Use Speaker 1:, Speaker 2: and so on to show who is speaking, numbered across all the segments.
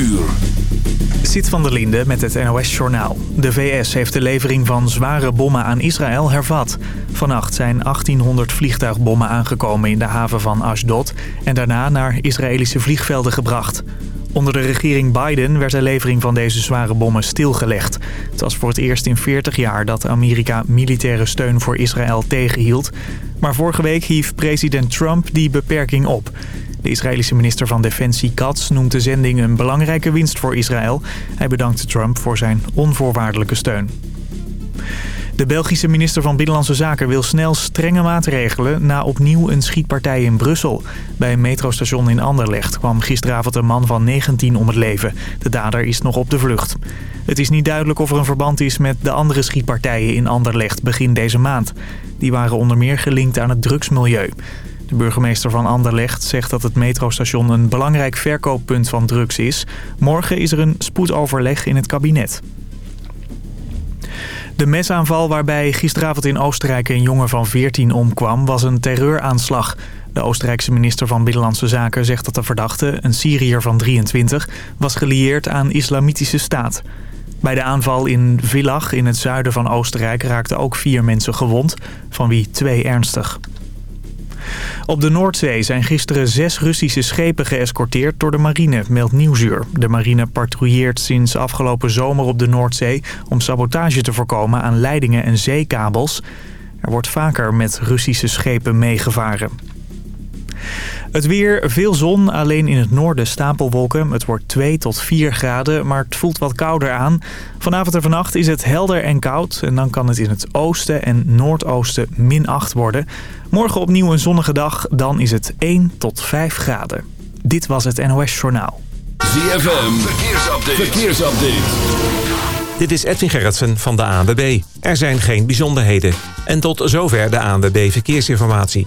Speaker 1: uur.
Speaker 2: Zit van der Linde met het NOS-journaal. De VS heeft de levering van zware bommen aan Israël hervat. Vannacht zijn 1800 vliegtuigbommen aangekomen in de haven van Ashdod... en daarna naar Israëlische vliegvelden gebracht. Onder de regering Biden werd de levering van deze zware bommen stilgelegd. Het was voor het eerst in 40 jaar dat Amerika militaire steun voor Israël tegenhield. Maar vorige week hief president Trump die beperking op... De Israëlische minister van Defensie Katz noemt de zending een belangrijke winst voor Israël. Hij bedankt Trump voor zijn onvoorwaardelijke steun. De Belgische minister van Binnenlandse Zaken wil snel strenge maatregelen... na opnieuw een schietpartij in Brussel. Bij een metrostation in Anderlecht kwam gisteravond een man van 19 om het leven. De dader is nog op de vlucht. Het is niet duidelijk of er een verband is met de andere schietpartijen in Anderlecht begin deze maand. Die waren onder meer gelinkt aan het drugsmilieu. De burgemeester van Anderlecht zegt dat het metrostation een belangrijk verkooppunt van drugs is. Morgen is er een spoedoverleg in het kabinet. De mesaanval waarbij gisteravond in Oostenrijk een jongen van 14 omkwam was een terreuraanslag. De Oostenrijkse minister van Binnenlandse Zaken zegt dat de verdachte, een Syriër van 23, was gelieerd aan islamitische staat. Bij de aanval in Villach in het zuiden van Oostenrijk raakten ook vier mensen gewond, van wie twee ernstig. Op de Noordzee zijn gisteren zes Russische schepen geëscorteerd door de marine, meldt Nieuwsuur. De marine patrouilleert sinds afgelopen zomer op de Noordzee om sabotage te voorkomen aan leidingen en zeekabels. Er wordt vaker met Russische schepen meegevaren. Het weer, veel zon, alleen in het noorden stapelwolken. Het wordt 2 tot 4 graden, maar het voelt wat kouder aan. Vanavond en vannacht is het helder en koud. En dan kan het in het oosten en noordoosten min 8 worden. Morgen opnieuw een zonnige dag, dan is het 1 tot 5 graden. Dit was het NOS Journaal.
Speaker 1: ZFM, verkeersupdate. verkeersupdate.
Speaker 3: Dit is Edwin Gerritsen van de ANWB. Er zijn geen bijzonderheden. En tot zover de ANWB Verkeersinformatie.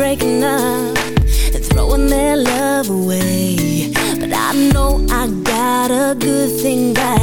Speaker 4: Breaking up and throwing their love away. But I know I got a good thing right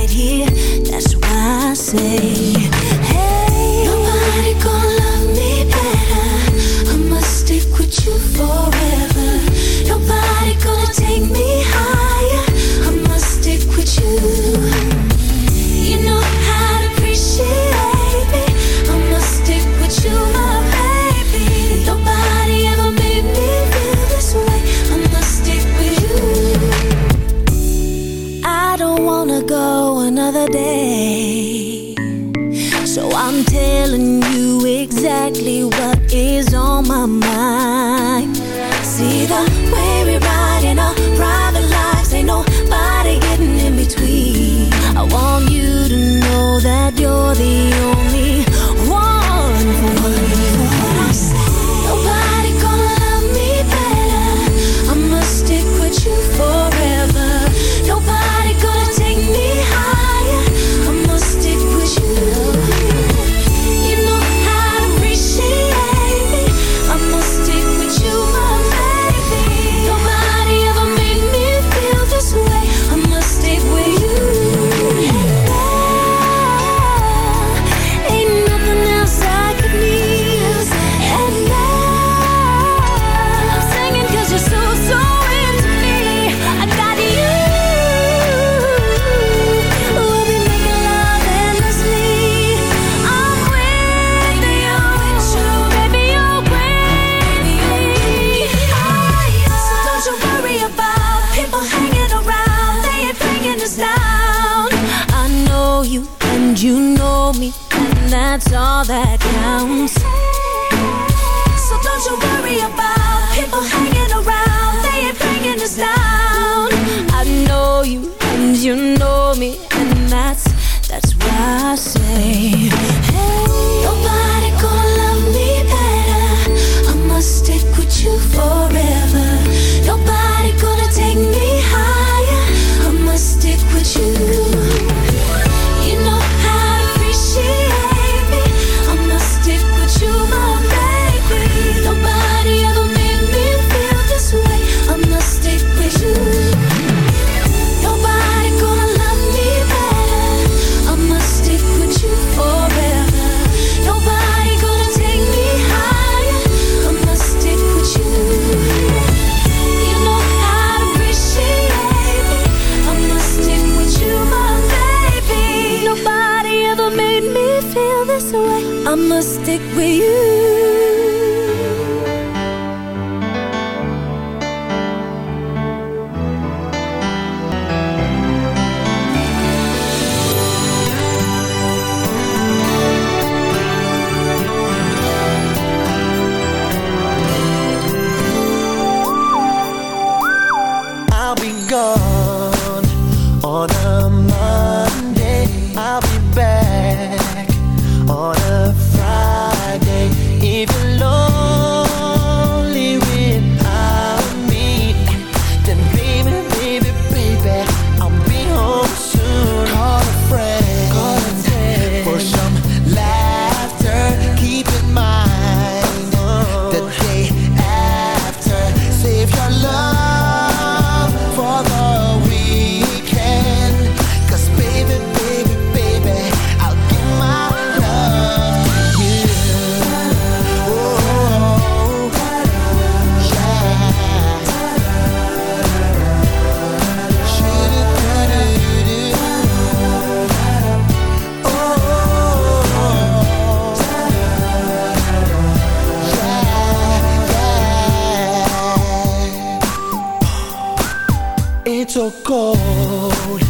Speaker 5: so cold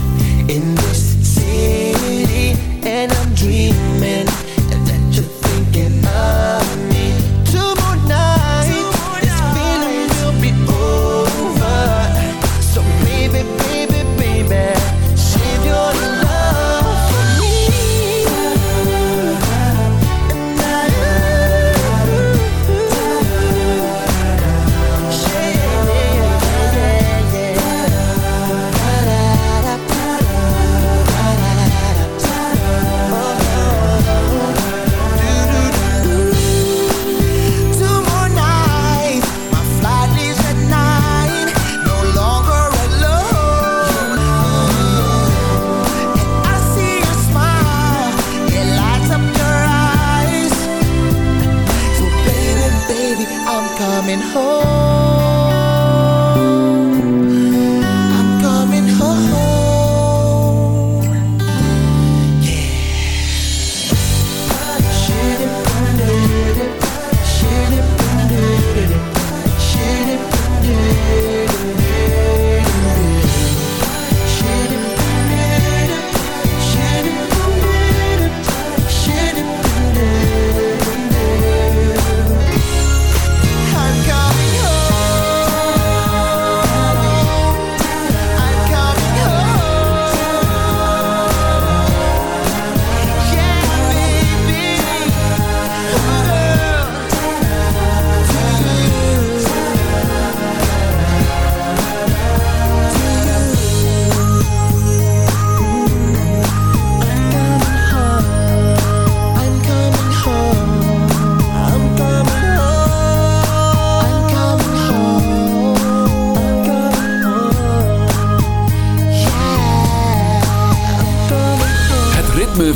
Speaker 5: in this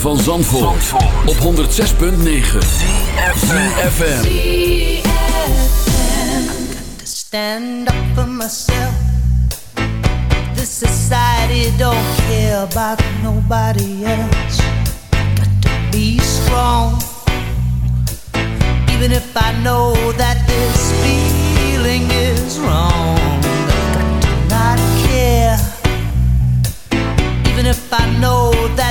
Speaker 1: Zandvoort, op 106.9 CFFM
Speaker 6: Stand up for myself. This society don't care about nobody else Got to be strong. Even if I know that this feeling is wrong Got to not care. Even if I know that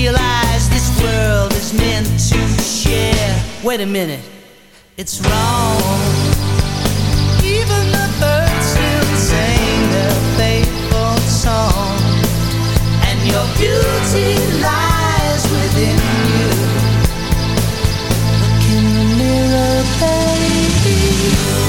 Speaker 6: Realize this world is meant to share. Wait a minute, it's wrong. Even the birds still sing their faithful song, and your beauty lies within you. Look in the mirror, baby.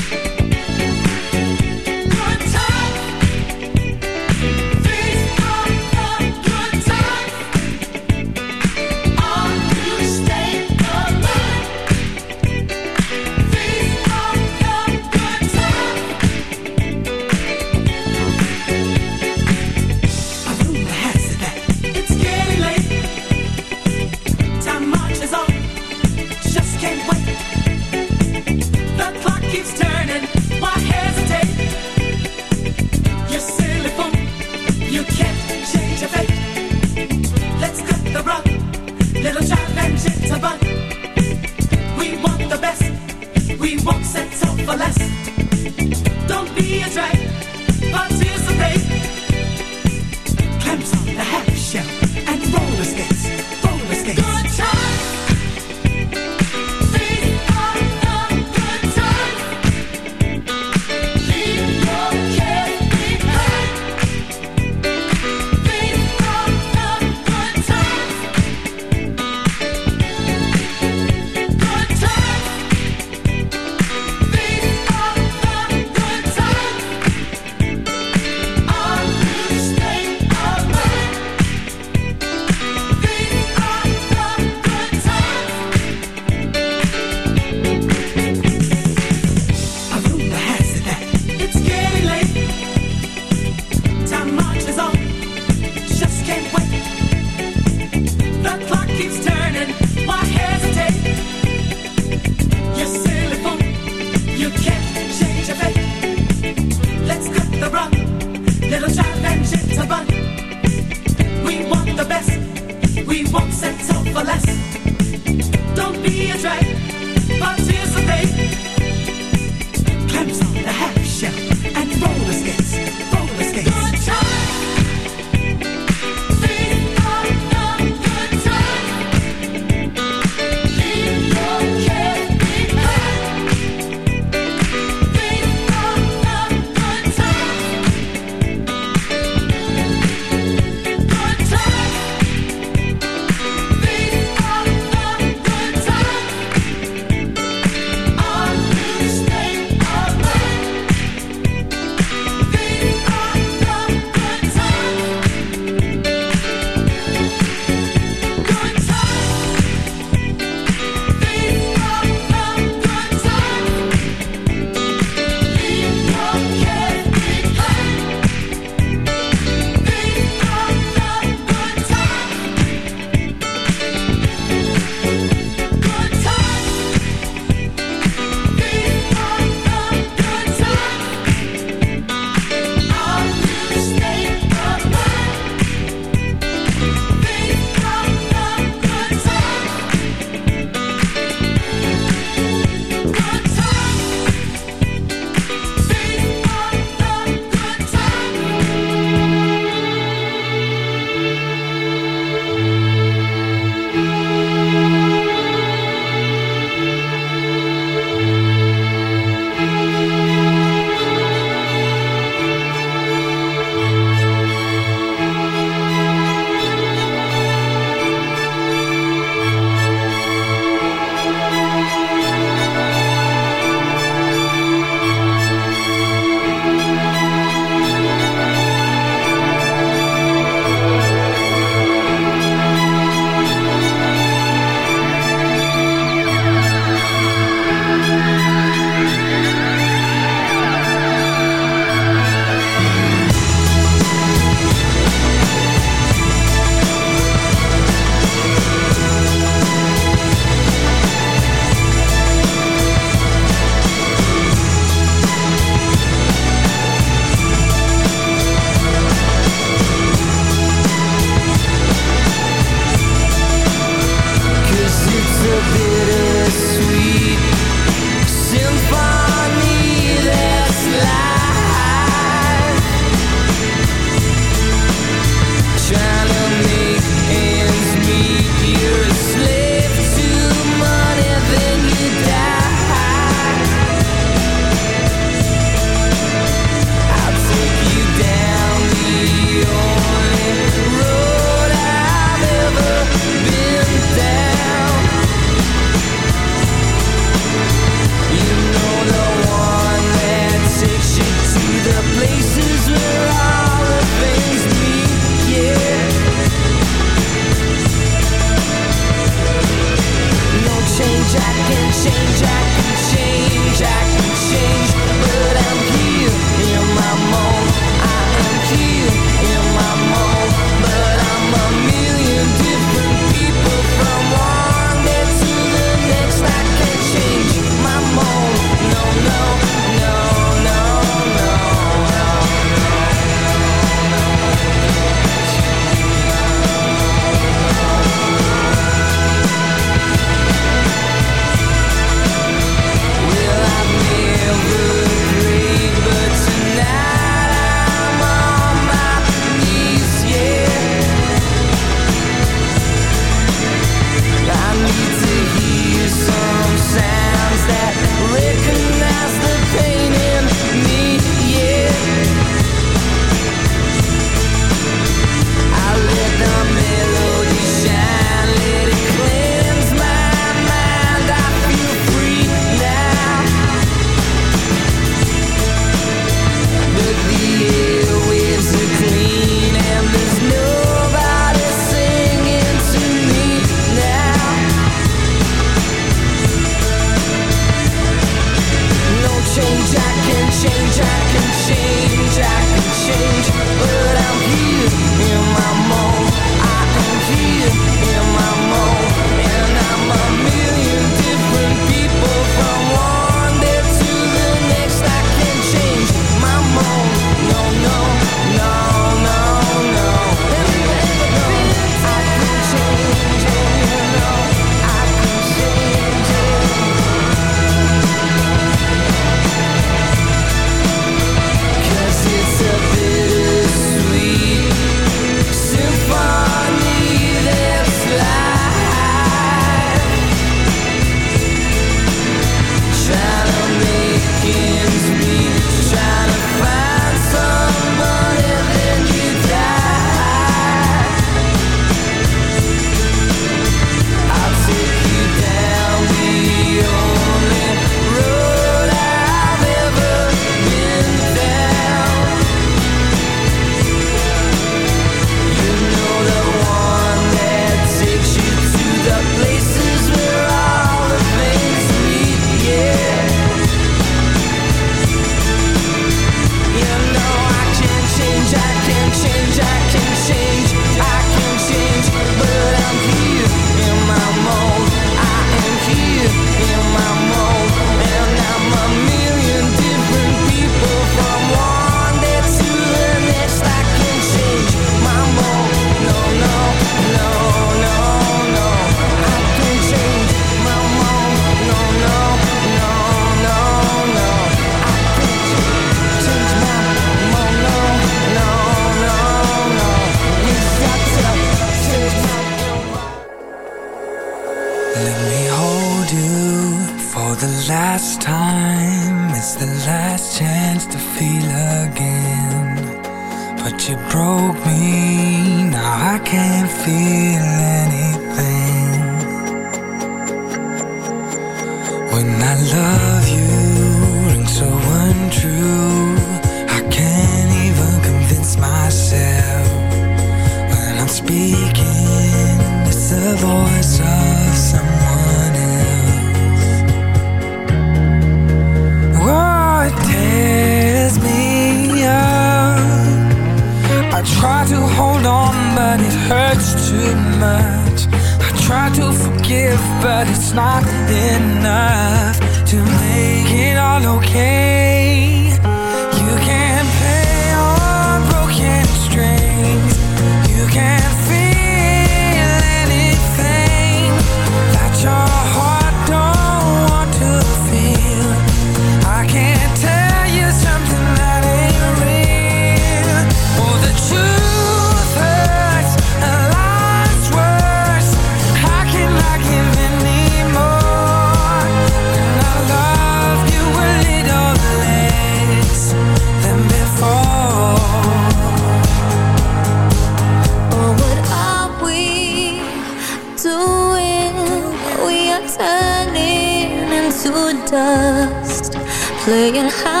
Speaker 5: playing
Speaker 7: high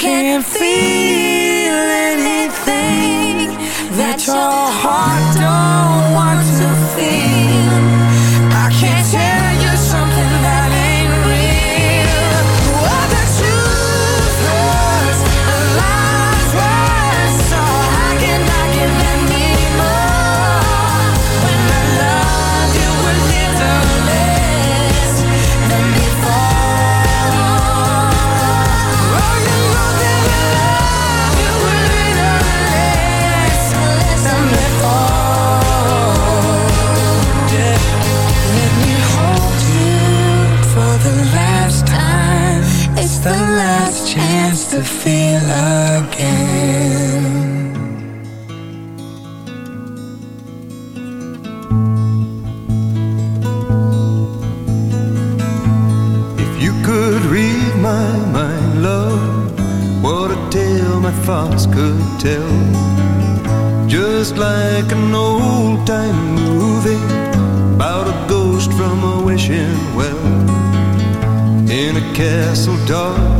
Speaker 7: can't feel anything. That you're to feel again.
Speaker 8: If you could read my mind, love, what a tale my thoughts could tell. Just like an old time movie about a ghost from a wishing well in a castle dark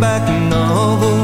Speaker 8: back novel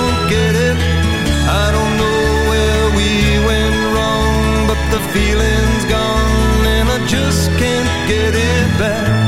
Speaker 8: feeling's gone and I just can't get it back.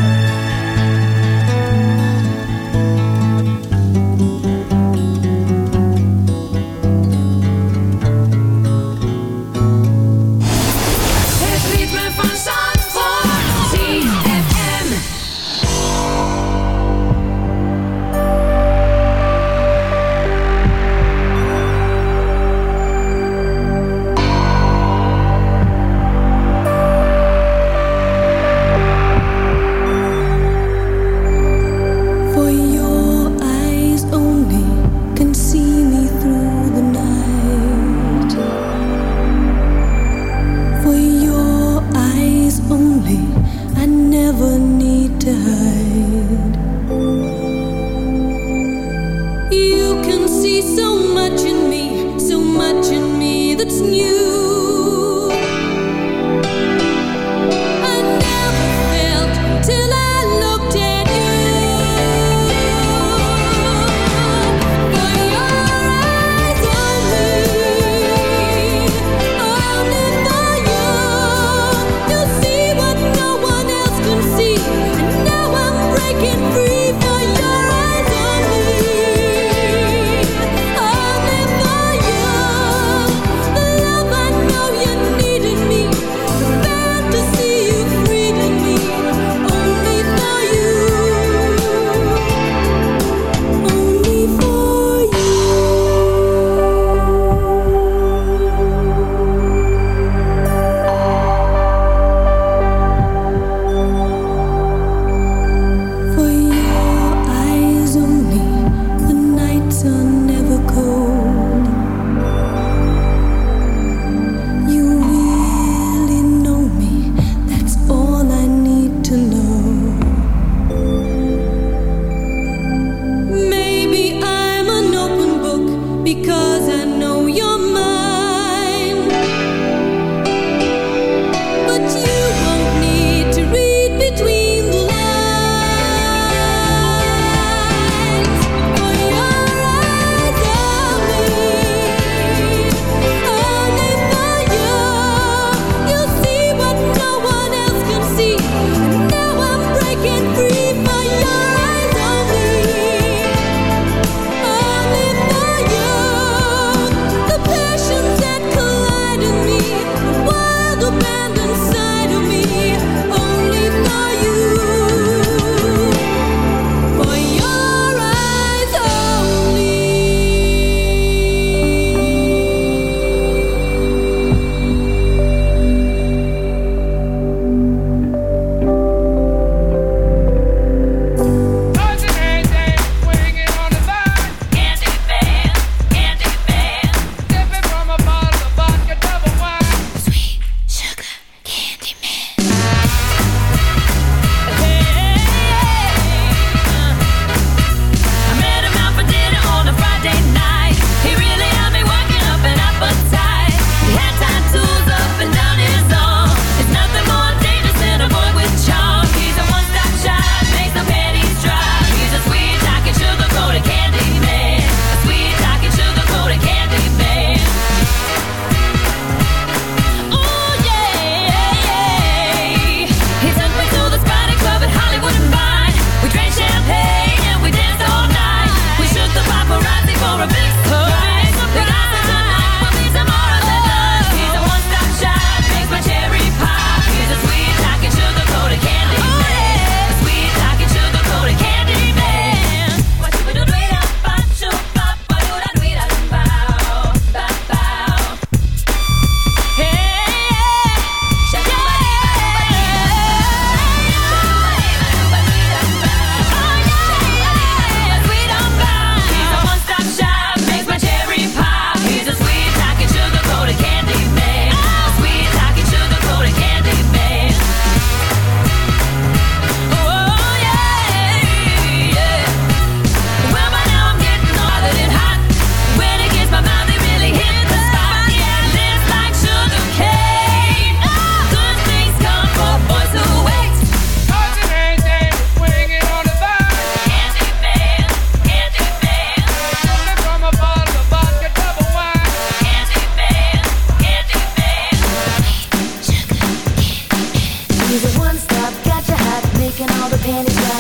Speaker 4: penny.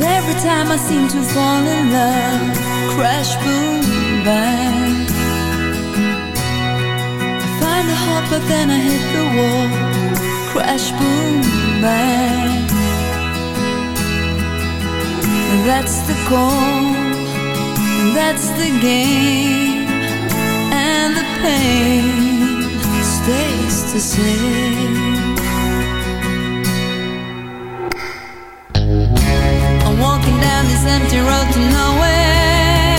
Speaker 4: Every time I seem to fall in love Crash, boom, bang. I find a heart but then I hit the wall Crash, boom, bang. That's the goal That's the game And the pain stays the same. empty road to nowhere.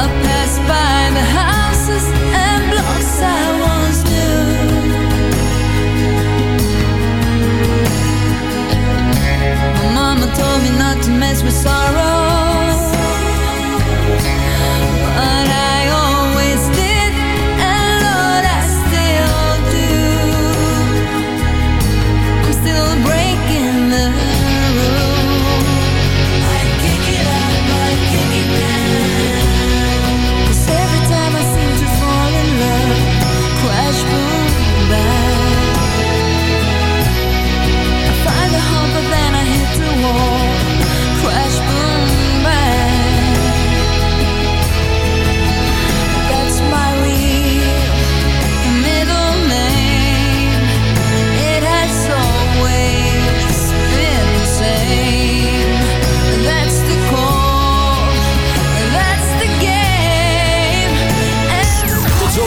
Speaker 4: I pass by the houses and blocks I once knew. My mama told me not to mess with sorrow.